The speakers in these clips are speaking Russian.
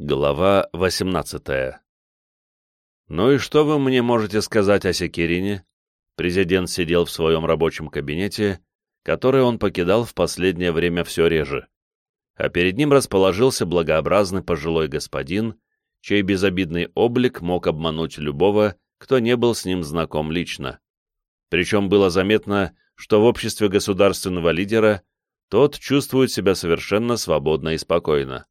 Глава 18 «Ну и что вы мне можете сказать о Секирине?» Президент сидел в своем рабочем кабинете, который он покидал в последнее время все реже. А перед ним расположился благообразный пожилой господин, чей безобидный облик мог обмануть любого, кто не был с ним знаком лично. Причем было заметно, что в обществе государственного лидера тот чувствует себя совершенно свободно и спокойно.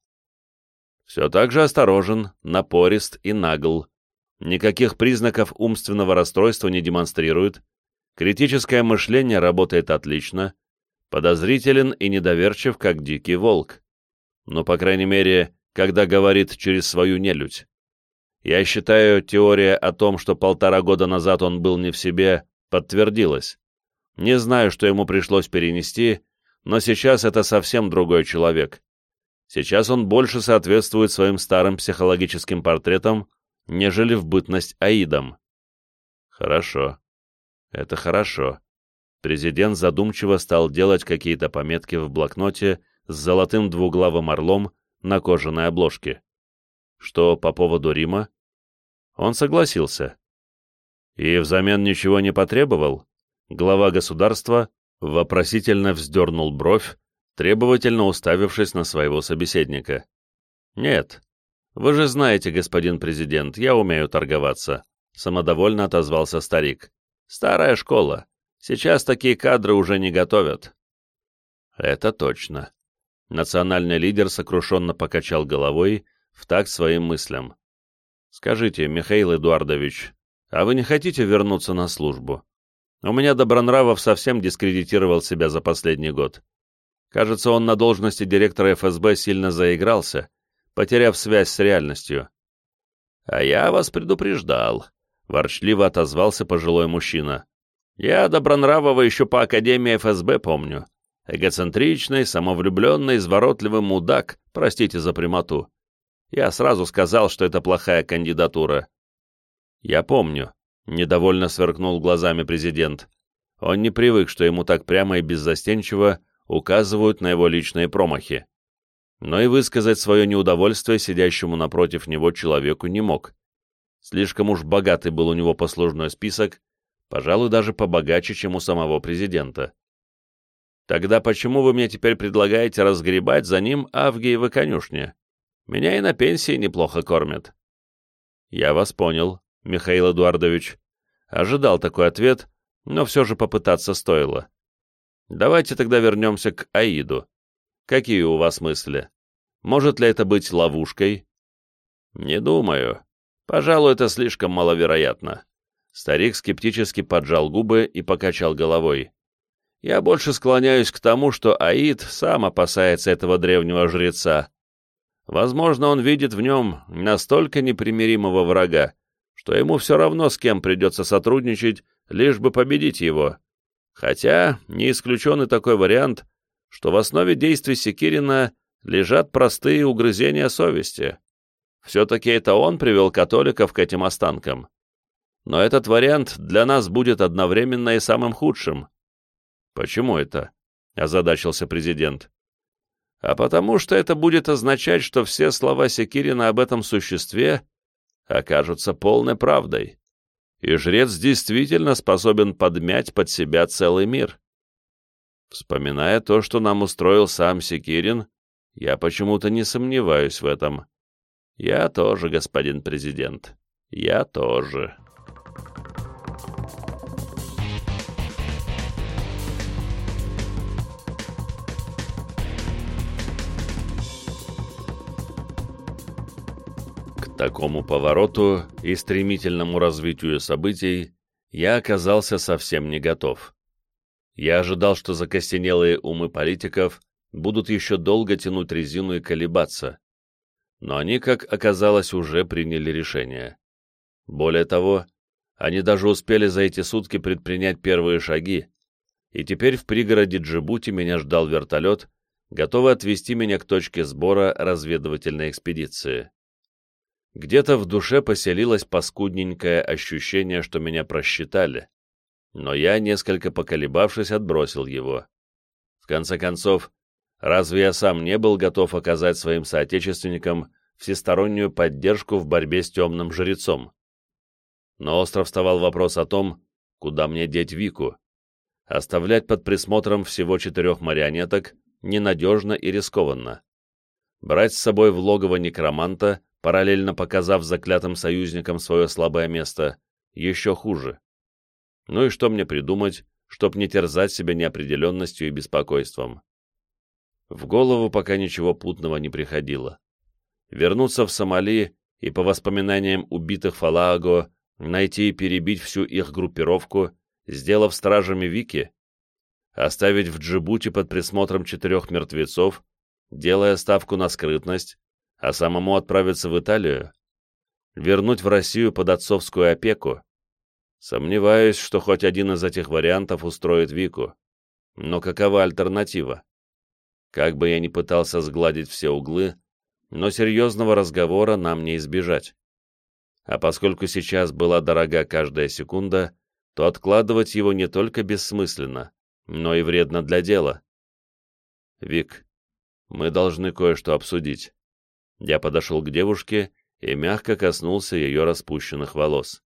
Все так же осторожен, напорист и нагл. Никаких признаков умственного расстройства не демонстрирует. Критическое мышление работает отлично. Подозрителен и недоверчив, как дикий волк. Но, по крайней мере, когда говорит через свою нелюдь. Я считаю, теория о том, что полтора года назад он был не в себе, подтвердилась. Не знаю, что ему пришлось перенести, но сейчас это совсем другой человек. Сейчас он больше соответствует своим старым психологическим портретам, нежели в бытность Аидом. Хорошо. Это хорошо. Президент задумчиво стал делать какие-то пометки в блокноте с золотым двуглавым орлом на кожаной обложке. Что по поводу Рима? Он согласился. И взамен ничего не потребовал? Глава государства вопросительно вздернул бровь, требовательно уставившись на своего собеседника. «Нет. Вы же знаете, господин президент, я умею торговаться», — самодовольно отозвался старик. «Старая школа. Сейчас такие кадры уже не готовят». «Это точно». Национальный лидер сокрушенно покачал головой в такт своим мыслям. «Скажите, Михаил Эдуардович, а вы не хотите вернуться на службу? У меня Добронравов совсем дискредитировал себя за последний год. Кажется, он на должности директора ФСБ сильно заигрался, потеряв связь с реальностью. «А я вас предупреждал», — ворчливо отозвался пожилой мужчина. «Я Добронравова еще по Академии ФСБ помню. Эгоцентричный, самовлюбленный, изворотливый мудак, простите за прямоту. Я сразу сказал, что это плохая кандидатура». «Я помню», — недовольно сверкнул глазами президент. Он не привык, что ему так прямо и беззастенчиво указывают на его личные промахи. Но и высказать свое неудовольствие сидящему напротив него человеку не мог. Слишком уж богатый был у него послужной список, пожалуй, даже побогаче, чем у самого президента. Тогда почему вы мне теперь предлагаете разгребать за ним Авгиевы конюшни? Меня и на пенсии неплохо кормят. Я вас понял, Михаил Эдуардович. Ожидал такой ответ, но все же попытаться стоило. Давайте тогда вернемся к Аиду. Какие у вас мысли? Может ли это быть ловушкой? Не думаю. Пожалуй, это слишком маловероятно. Старик скептически поджал губы и покачал головой. Я больше склоняюсь к тому, что Аид сам опасается этого древнего жреца. Возможно, он видит в нем настолько непримиримого врага, что ему все равно с кем придется сотрудничать, лишь бы победить его. Хотя не исключен и такой вариант, что в основе действий Секирина лежат простые угрызения совести. Все-таки это он привел католиков к этим останкам. Но этот вариант для нас будет одновременно и самым худшим. Почему это? озадачился президент. А потому что это будет означать, что все слова Секирина об этом существе окажутся полной правдой и жрец действительно способен подмять под себя целый мир. Вспоминая то, что нам устроил сам Секирин, я почему-то не сомневаюсь в этом. Я тоже, господин президент, я тоже. Такому повороту и стремительному развитию событий я оказался совсем не готов. Я ожидал, что закостенелые умы политиков будут еще долго тянуть резину и колебаться. Но они, как оказалось, уже приняли решение. Более того, они даже успели за эти сутки предпринять первые шаги, и теперь в пригороде Джибути меня ждал вертолет, готовый отвезти меня к точке сбора разведывательной экспедиции. Где-то в душе поселилось паскудненькое ощущение, что меня просчитали, но я, несколько поколебавшись, отбросил его. В конце концов, разве я сам не был готов оказать своим соотечественникам всестороннюю поддержку в борьбе с темным жрецом. Но остро вставал вопрос о том, куда мне деть Вику. Оставлять под присмотром всего четырех марионеток ненадежно и рискованно. Брать с собой в логово некроманта, параллельно показав заклятым союзникам свое слабое место, еще хуже. Ну и что мне придумать, чтоб не терзать себя неопределенностью и беспокойством? В голову пока ничего путного не приходило. Вернуться в Сомали и, по воспоминаниям убитых Фалааго, найти и перебить всю их группировку, сделав стражами Вики? Оставить в Джибути под присмотром четырех мертвецов, делая ставку на скрытность, а самому отправиться в Италию? Вернуть в Россию под отцовскую опеку? Сомневаюсь, что хоть один из этих вариантов устроит Вику. Но какова альтернатива? Как бы я ни пытался сгладить все углы, но серьезного разговора нам не избежать. А поскольку сейчас была дорога каждая секунда, то откладывать его не только бессмысленно, но и вредно для дела. Вик, мы должны кое-что обсудить. Я подошел к девушке и мягко коснулся ее распущенных волос.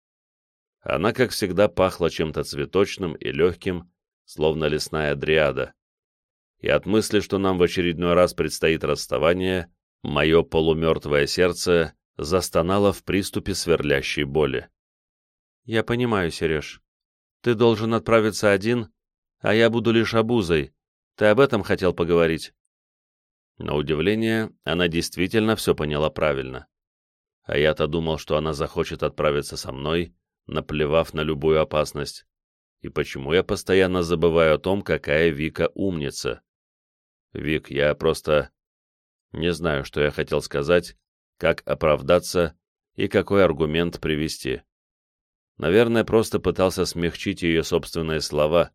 Она, как всегда, пахла чем-то цветочным и легким, словно лесная дриада. И от мысли, что нам в очередной раз предстоит расставание, мое полумертвое сердце застонало в приступе сверлящей боли. «Я понимаю, Сереж. Ты должен отправиться один, а я буду лишь обузой. Ты об этом хотел поговорить?» На удивление, она действительно все поняла правильно. А я-то думал, что она захочет отправиться со мной, наплевав на любую опасность. И почему я постоянно забываю о том, какая Вика умница? Вик, я просто... Не знаю, что я хотел сказать, как оправдаться и какой аргумент привести. Наверное, просто пытался смягчить ее собственные слова,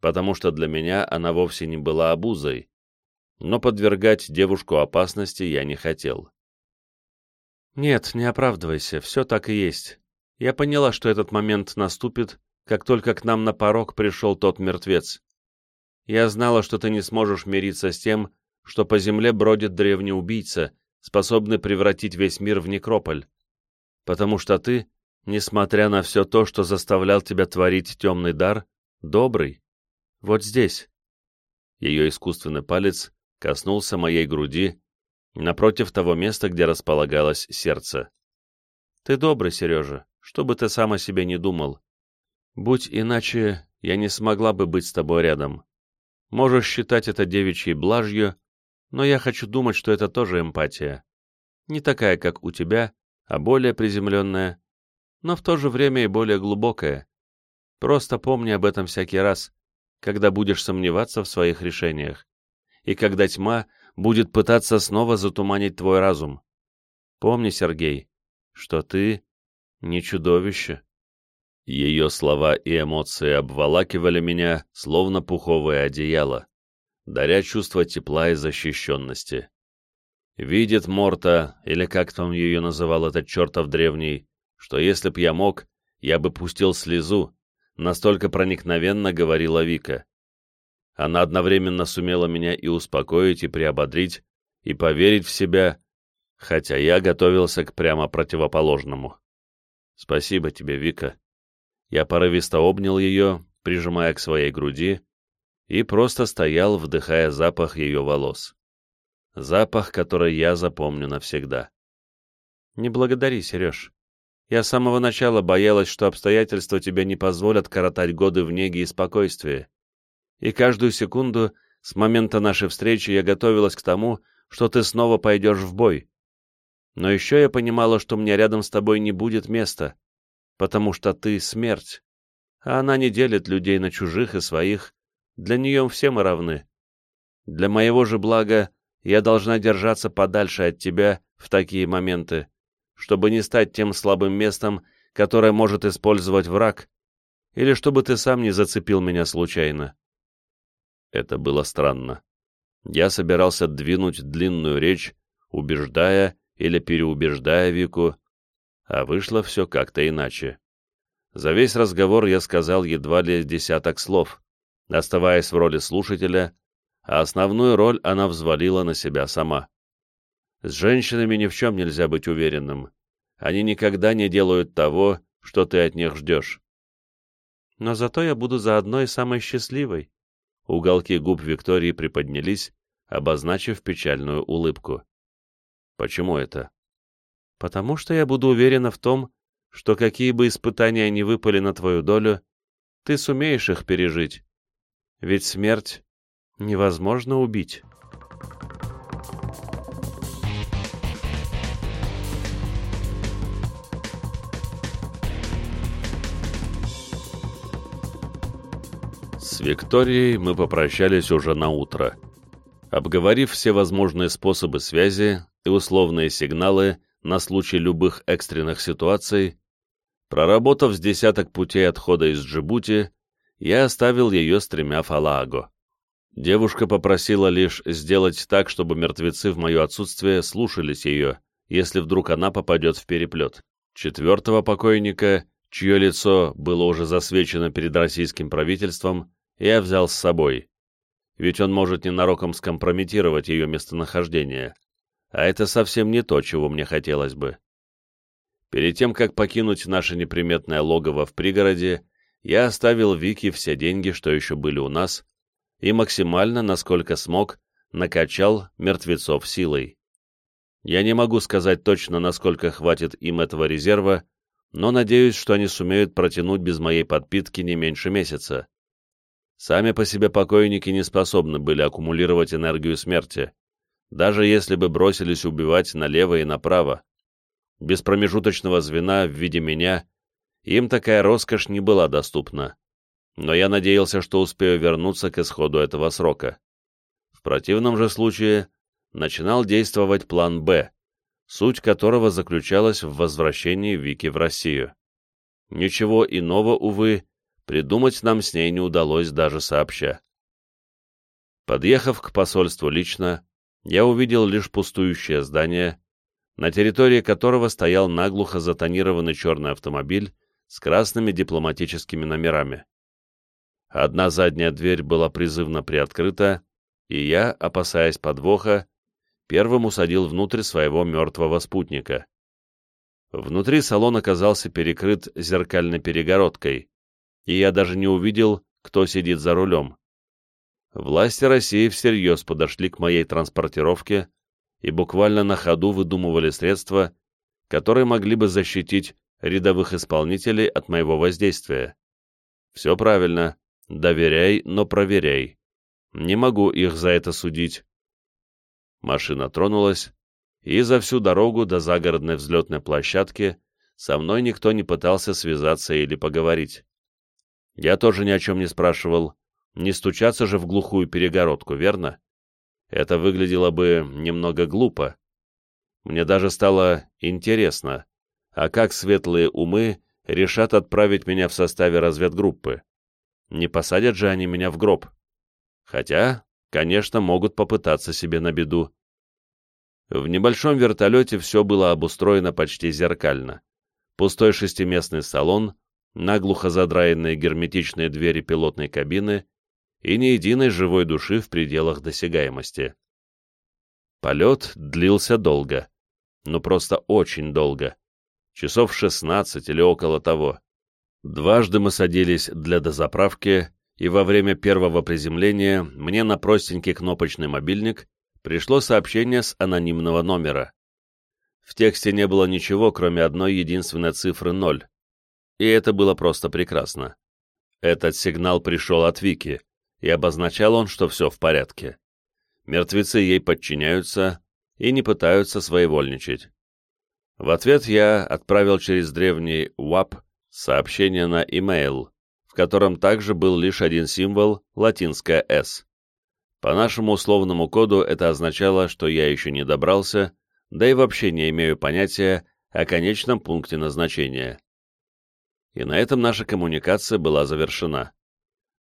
потому что для меня она вовсе не была обузой, но подвергать девушку опасности я не хотел. «Нет, не оправдывайся, все так и есть. Я поняла, что этот момент наступит, как только к нам на порог пришел тот мертвец. Я знала, что ты не сможешь мириться с тем, что по земле бродит древний убийца, способный превратить весь мир в некрополь. Потому что ты, несмотря на все то, что заставлял тебя творить темный дар, добрый. Вот здесь. Ее искусственный палец коснулся моей груди, напротив того места, где располагалось сердце. Ты добрый, Сережа, что бы ты сам о себе не думал. Будь иначе, я не смогла бы быть с тобой рядом. Можешь считать это девичьей блажью, но я хочу думать, что это тоже эмпатия. Не такая, как у тебя, а более приземленная, но в то же время и более глубокая. Просто помни об этом всякий раз, когда будешь сомневаться в своих решениях, и когда тьма будет пытаться снова затуманить твой разум. Помни, Сергей, что ты не чудовище. Ее слова и эмоции обволакивали меня, словно пуховое одеяло, даря чувство тепла и защищенности. Видит Морта, или как там ее называл этот чертов древний, что если б я мог, я бы пустил слезу, настолько проникновенно говорила Вика. Она одновременно сумела меня и успокоить, и приободрить, и поверить в себя, хотя я готовился к прямо противоположному. Спасибо тебе, Вика. Я порывисто обнял ее, прижимая к своей груди, и просто стоял, вдыхая запах ее волос. Запах, который я запомню навсегда. Не благодари, Сереж. Я с самого начала боялась, что обстоятельства тебе не позволят коротать годы в неге и спокойствии. И каждую секунду с момента нашей встречи я готовилась к тому, что ты снова пойдешь в бой. Но еще я понимала, что мне рядом с тобой не будет места, потому что ты — смерть, а она не делит людей на чужих и своих, для нее все мы равны. Для моего же блага я должна держаться подальше от тебя в такие моменты, чтобы не стать тем слабым местом, которое может использовать враг, или чтобы ты сам не зацепил меня случайно. Это было странно. Я собирался двинуть длинную речь, убеждая или переубеждая Вику, а вышло все как-то иначе. За весь разговор я сказал едва ли десяток слов, оставаясь в роли слушателя, а основную роль она взвалила на себя сама. С женщинами ни в чем нельзя быть уверенным. Они никогда не делают того, что ты от них ждешь. Но зато я буду заодно и самой счастливой. Уголки губ Виктории приподнялись, обозначив печальную улыбку. Почему это? Потому что я буду уверена в том, что какие бы испытания ни выпали на твою долю, ты сумеешь их пережить. Ведь смерть невозможно убить. С Викторией мы попрощались уже на утро. Обговорив все возможные способы связи и условные сигналы на случай любых экстренных ситуаций, проработав с десяток путей отхода из Джибути, я оставил ее с тремя фалааго. Девушка попросила лишь сделать так, чтобы мертвецы в мое отсутствие слушались ее, если вдруг она попадет в переплет. Четвертого покойника, чье лицо было уже засвечено перед российским правительством, я взял с собой. Ведь он может ненароком скомпрометировать ее местонахождение. А это совсем не то, чего мне хотелось бы. Перед тем, как покинуть наше неприметное логово в пригороде, я оставил Вике все деньги, что еще были у нас, и максимально, насколько смог, накачал мертвецов силой. Я не могу сказать точно, насколько хватит им этого резерва, но надеюсь, что они сумеют протянуть без моей подпитки не меньше месяца. Сами по себе покойники не способны были аккумулировать энергию смерти, даже если бы бросились убивать налево и направо. Без промежуточного звена в виде меня им такая роскошь не была доступна. Но я надеялся, что успею вернуться к исходу этого срока. В противном же случае начинал действовать план «Б», суть которого заключалась в возвращении Вики в Россию. Ничего иного, увы, Придумать нам с ней не удалось даже сообща. Подъехав к посольству лично, я увидел лишь пустующее здание, на территории которого стоял наглухо затонированный черный автомобиль с красными дипломатическими номерами. Одна задняя дверь была призывно приоткрыта, и я, опасаясь подвоха, первым усадил внутрь своего мертвого спутника. Внутри салон оказался перекрыт зеркальной перегородкой, и я даже не увидел, кто сидит за рулем. Власти России всерьез подошли к моей транспортировке и буквально на ходу выдумывали средства, которые могли бы защитить рядовых исполнителей от моего воздействия. Все правильно, доверяй, но проверяй. Не могу их за это судить. Машина тронулась, и за всю дорогу до загородной взлетной площадки со мной никто не пытался связаться или поговорить. Я тоже ни о чем не спрашивал. Не стучаться же в глухую перегородку, верно? Это выглядело бы немного глупо. Мне даже стало интересно, а как светлые умы решат отправить меня в составе разведгруппы? Не посадят же они меня в гроб? Хотя, конечно, могут попытаться себе на беду. В небольшом вертолете все было обустроено почти зеркально. Пустой шестиместный салон, наглухо задраенные герметичные двери пилотной кабины и ни единой живой души в пределах досягаемости. Полет длился долго, ну просто очень долго, часов 16 или около того. Дважды мы садились для дозаправки, и во время первого приземления мне на простенький кнопочный мобильник пришло сообщение с анонимного номера. В тексте не было ничего, кроме одной единственной цифры 0 и это было просто прекрасно. Этот сигнал пришел от Вики, и обозначал он, что все в порядке. Мертвецы ей подчиняются и не пытаются своевольничать. В ответ я отправил через древний WAP сообщение на email, в котором также был лишь один символ, латинское «S». По нашему условному коду это означало, что я еще не добрался, да и вообще не имею понятия о конечном пункте назначения и на этом наша коммуникация была завершена.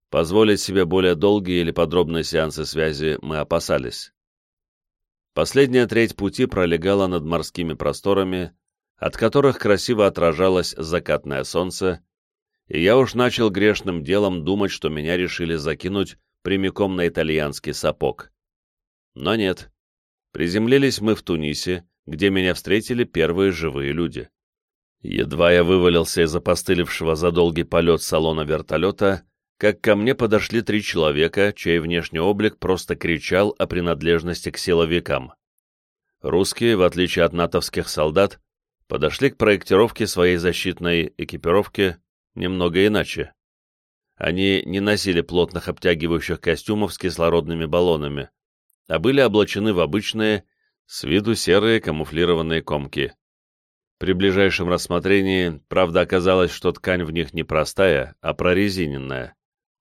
Позволить себе более долгие или подробные сеансы связи мы опасались. Последняя треть пути пролегала над морскими просторами, от которых красиво отражалось закатное солнце, и я уж начал грешным делом думать, что меня решили закинуть прямиком на итальянский сапог. Но нет. Приземлились мы в Тунисе, где меня встретили первые живые люди. Едва я вывалился из опостылевшего за долгий полет салона вертолета, как ко мне подошли три человека, чей внешний облик просто кричал о принадлежности к силовикам. Русские, в отличие от натовских солдат, подошли к проектировке своей защитной экипировки немного иначе. Они не носили плотных обтягивающих костюмов с кислородными баллонами, а были облачены в обычные, с виду серые камуфлированные комки. При ближайшем рассмотрении, правда, оказалось, что ткань в них не простая, а прорезиненная.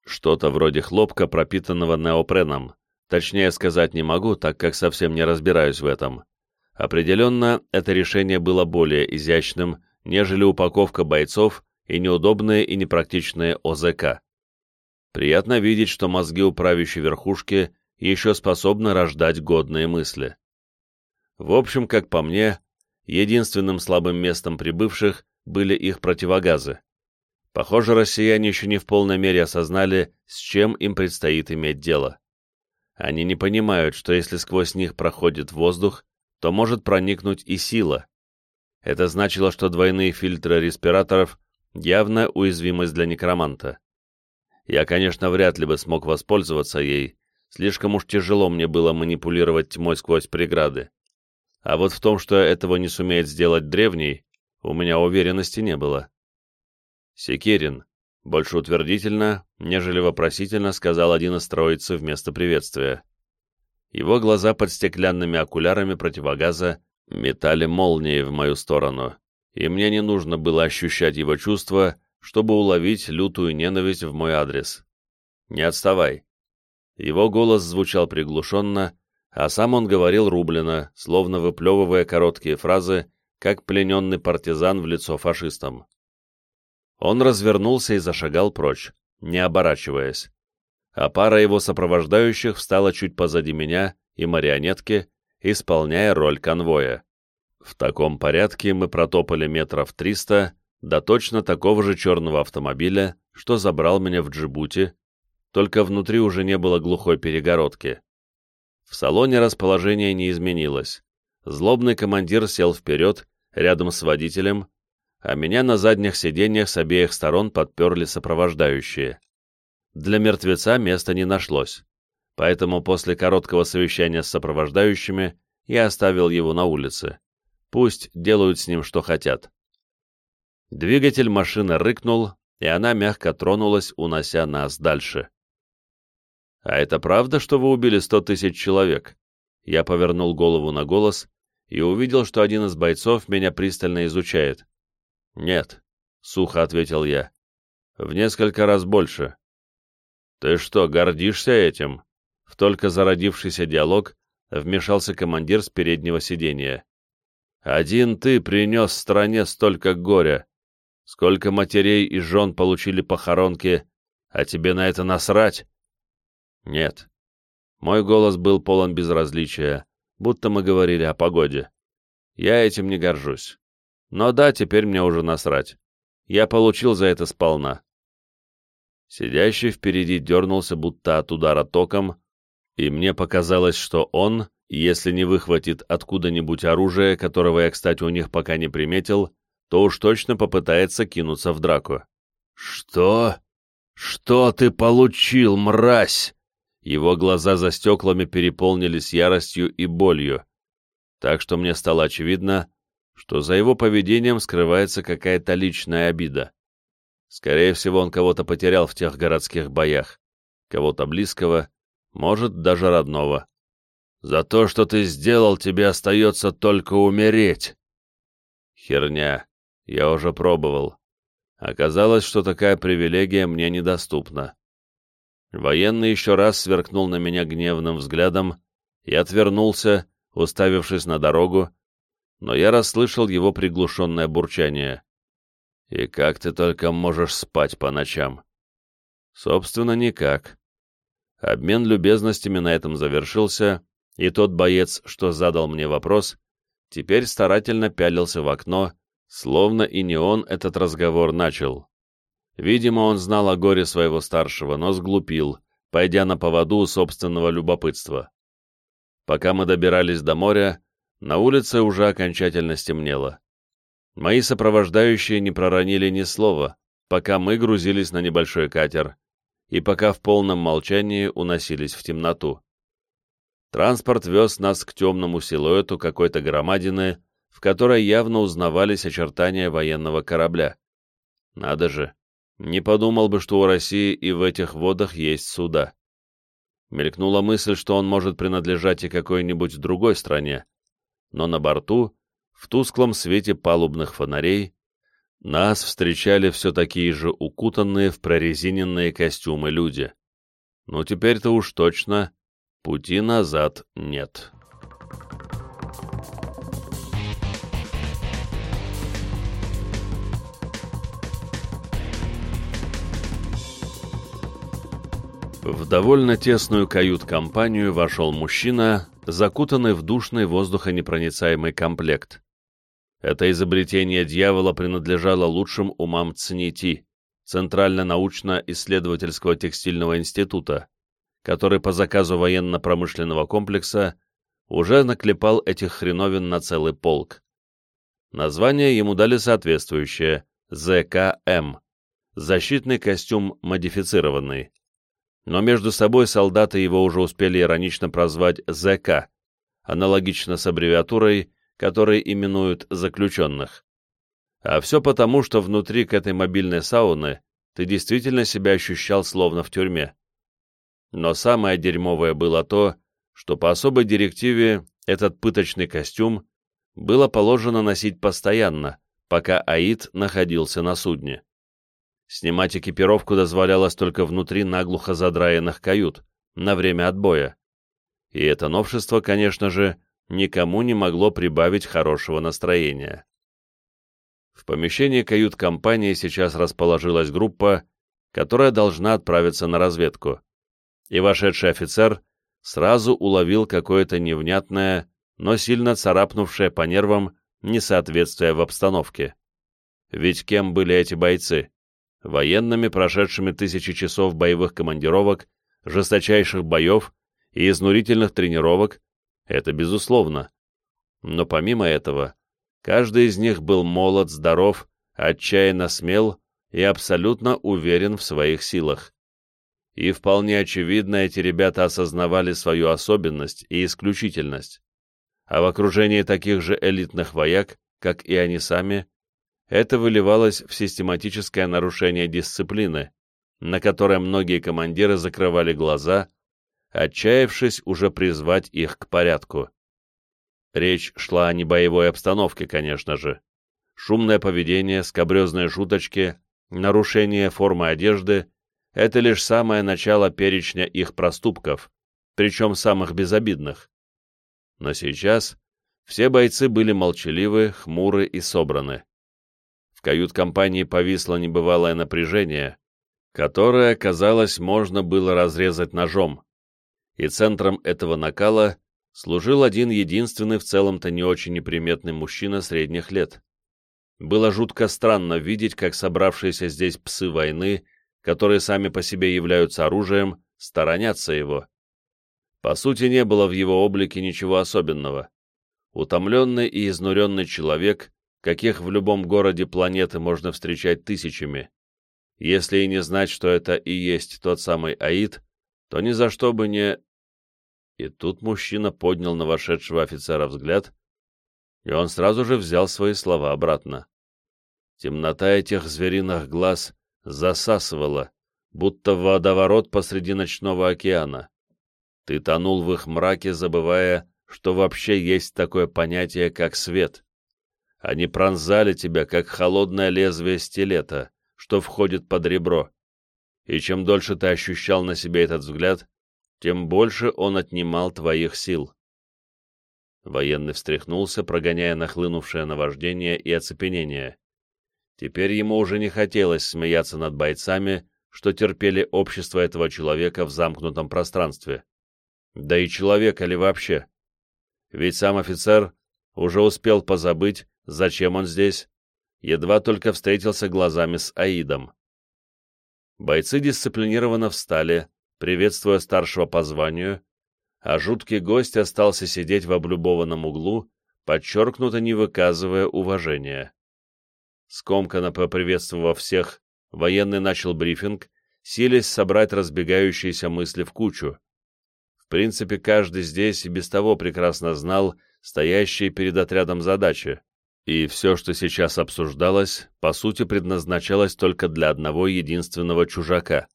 Что-то вроде хлопка, пропитанного неопреном. Точнее сказать не могу, так как совсем не разбираюсь в этом. Определенно, это решение было более изящным, нежели упаковка бойцов и неудобные и непрактичные ОЗК. Приятно видеть, что мозги у правящей верхушки еще способны рождать годные мысли. В общем, как по мне, единственным слабым местом прибывших были их противогазы. Похоже, россияне еще не в полной мере осознали, с чем им предстоит иметь дело. Они не понимают, что если сквозь них проходит воздух, то может проникнуть и сила. Это значило, что двойные фильтры респираторов — явная уязвимость для некроманта. Я, конечно, вряд ли бы смог воспользоваться ей, слишком уж тяжело мне было манипулировать тьмой сквозь преграды. А вот в том, что этого не сумеет сделать древний, у меня уверенности не было. Секирин, больше утвердительно, нежели вопросительно, сказал один из троицы вместо приветствия. Его глаза под стеклянными окулярами противогаза метали молнии в мою сторону, и мне не нужно было ощущать его чувства, чтобы уловить лютую ненависть в мой адрес. «Не отставай». Его голос звучал приглушенно, а сам он говорил рублено, словно выплевывая короткие фразы, как плененный партизан в лицо фашистам. Он развернулся и зашагал прочь, не оборачиваясь. А пара его сопровождающих встала чуть позади меня и марионетки, исполняя роль конвоя. В таком порядке мы протопали метров триста до точно такого же черного автомобиля, что забрал меня в Джибути, только внутри уже не было глухой перегородки. В салоне расположение не изменилось. Злобный командир сел вперед, рядом с водителем, а меня на задних сиденьях с обеих сторон подперли сопровождающие. Для мертвеца места не нашлось, поэтому после короткого совещания с сопровождающими я оставил его на улице. Пусть делают с ним что хотят. Двигатель машины рыкнул, и она мягко тронулась, унося нас дальше. «А это правда, что вы убили сто тысяч человек?» Я повернул голову на голос и увидел, что один из бойцов меня пристально изучает. «Нет», — сухо ответил я. «В несколько раз больше». «Ты что, гордишься этим?» В только зародившийся диалог вмешался командир с переднего сиденья. «Один ты принес стране столько горя. Сколько матерей и жен получили похоронки, а тебе на это насрать? Нет. Мой голос был полон безразличия, будто мы говорили о погоде. Я этим не горжусь. Но да, теперь мне уже насрать. Я получил за это сполна. Сидящий впереди дернулся, будто от удара током, и мне показалось, что он, если не выхватит откуда-нибудь оружие, которого я, кстати, у них пока не приметил, то уж точно попытается кинуться в драку. «Что? Что ты получил, мразь?» Его глаза за стеклами переполнились яростью и болью, так что мне стало очевидно, что за его поведением скрывается какая-то личная обида. Скорее всего, он кого-то потерял в тех городских боях, кого-то близкого, может, даже родного. «За то, что ты сделал, тебе остается только умереть!» Херня. Я уже пробовал. Оказалось, что такая привилегия мне недоступна. Военный еще раз сверкнул на меня гневным взглядом и отвернулся, уставившись на дорогу, но я расслышал его приглушенное бурчание. «И как ты только можешь спать по ночам?» «Собственно, никак». Обмен любезностями на этом завершился, и тот боец, что задал мне вопрос, теперь старательно пялился в окно, Словно и не он этот разговор начал. Видимо, он знал о горе своего старшего, но сглупил, пойдя на поводу собственного любопытства. Пока мы добирались до моря, на улице уже окончательно стемнело. Мои сопровождающие не проронили ни слова, пока мы грузились на небольшой катер, и пока в полном молчании уносились в темноту. Транспорт вез нас к темному силуэту какой-то громадины, в которой явно узнавались очертания военного корабля. Надо же, не подумал бы, что у России и в этих водах есть суда. Мелькнула мысль, что он может принадлежать и какой-нибудь другой стране, но на борту, в тусклом свете палубных фонарей, нас встречали все такие же укутанные в прорезиненные костюмы люди. Ну теперь-то уж точно пути назад нет. В довольно тесную кают-компанию вошел мужчина, закутанный в душный воздухонепроницаемый комплект. Это изобретение дьявола принадлежало лучшим умам ЦНИТИ, Центрально-научно-исследовательского текстильного института, который по заказу военно-промышленного комплекса уже наклепал этих хреновин на целый полк. Название ему дали соответствующее – ЗКМ – защитный костюм модифицированный но между собой солдаты его уже успели иронично прозвать ЗК, аналогично с аббревиатурой, которой именуют заключенных. А все потому, что внутри к этой мобильной сауны ты действительно себя ощущал словно в тюрьме. Но самое дерьмовое было то, что по особой директиве этот пыточный костюм было положено носить постоянно, пока Аид находился на судне. Снимать экипировку дозволялось только внутри наглухо задраенных кают, на время отбоя. И это новшество, конечно же, никому не могло прибавить хорошего настроения. В помещении кают-компании сейчас расположилась группа, которая должна отправиться на разведку. И вошедший офицер сразу уловил какое-то невнятное, но сильно царапнувшее по нервам несоответствие в обстановке. Ведь кем были эти бойцы? Военными, прошедшими тысячи часов боевых командировок, жесточайших боев и изнурительных тренировок, это безусловно. Но помимо этого, каждый из них был молод, здоров, отчаянно смел и абсолютно уверен в своих силах. И вполне очевидно, эти ребята осознавали свою особенность и исключительность. А в окружении таких же элитных вояк, как и они сами, это выливалось в систематическое нарушение дисциплины, на которое многие командиры закрывали глаза, отчаявшись уже призвать их к порядку. Речь шла о небоевой обстановке, конечно же. Шумное поведение, скобрезные шуточки, нарушение формы одежды — это лишь самое начало перечня их проступков, причем самых безобидных. Но сейчас все бойцы были молчаливы, хмуры и собраны кают-компании повисло небывалое напряжение, которое, казалось, можно было разрезать ножом. И центром этого накала служил один единственный в целом-то не очень неприметный мужчина средних лет. Было жутко странно видеть, как собравшиеся здесь псы войны, которые сами по себе являются оружием, сторонятся его. По сути, не было в его облике ничего особенного. Утомленный и изнуренный человек, каких в любом городе планеты можно встречать тысячами. Если и не знать, что это и есть тот самый Аид, то ни за что бы не... И тут мужчина поднял на вошедшего офицера взгляд, и он сразу же взял свои слова обратно. Темнота этих звериных глаз засасывала, будто водоворот посреди ночного океана. Ты тонул в их мраке, забывая, что вообще есть такое понятие, как свет. Они пронзали тебя, как холодное лезвие стилета, что входит под ребро. И чем дольше ты ощущал на себе этот взгляд, тем больше он отнимал твоих сил. Военный встряхнулся, прогоняя нахлынувшее наваждение и оцепенение. Теперь ему уже не хотелось смеяться над бойцами, что терпели общество этого человека в замкнутом пространстве. Да и человека ли вообще? Ведь сам офицер уже успел позабыть, Зачем он здесь? Едва только встретился глазами с Аидом. Бойцы дисциплинированно встали, приветствуя старшего по званию, а жуткий гость остался сидеть в облюбованном углу, подчеркнуто не выказывая уважения. Скомканно поприветствовав всех, военный начал брифинг, силясь собрать разбегающиеся мысли в кучу. В принципе, каждый здесь и без того прекрасно знал стоящие перед отрядом задачи, и все, что сейчас обсуждалось, по сути предназначалось только для одного единственного чужака.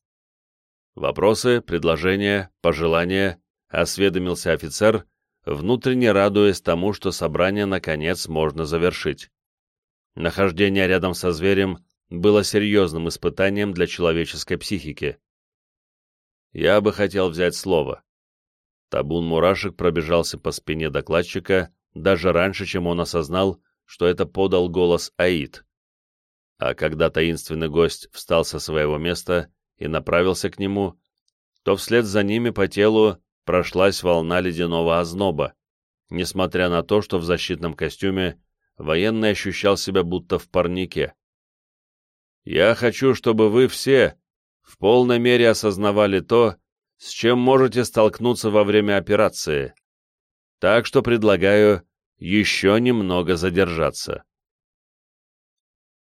Вопросы, предложения, пожелания, осведомился офицер, внутренне радуясь тому, что собрание наконец можно завершить. Нахождение рядом со зверем было серьезным испытанием для человеческой психики. Я бы хотел взять слово. Табун мурашек пробежался по спине докладчика даже раньше, чем он осознал, что это подал голос Аид. А когда таинственный гость встал со своего места и направился к нему, то вслед за ними по телу прошлась волна ледяного озноба, несмотря на то, что в защитном костюме военный ощущал себя будто в парнике. «Я хочу, чтобы вы все в полной мере осознавали то, с чем можете столкнуться во время операции. Так что предлагаю еще немного задержаться.